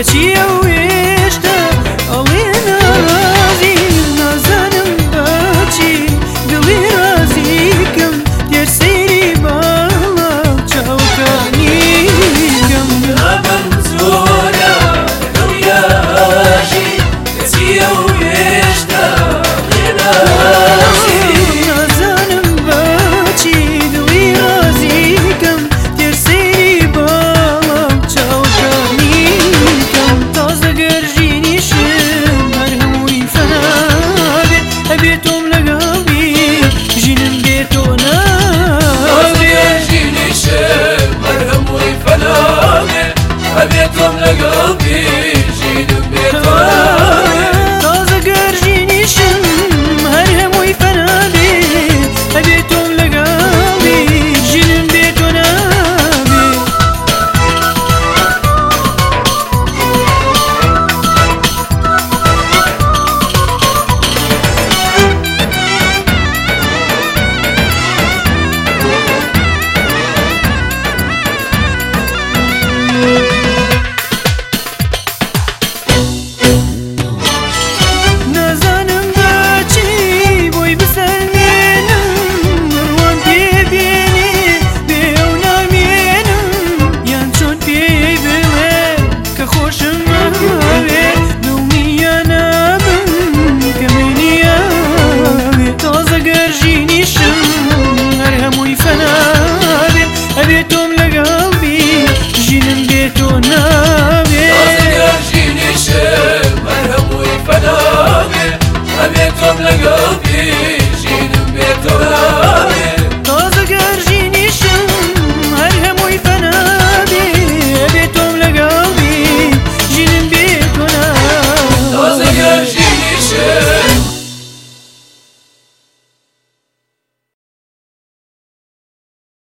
Cause you.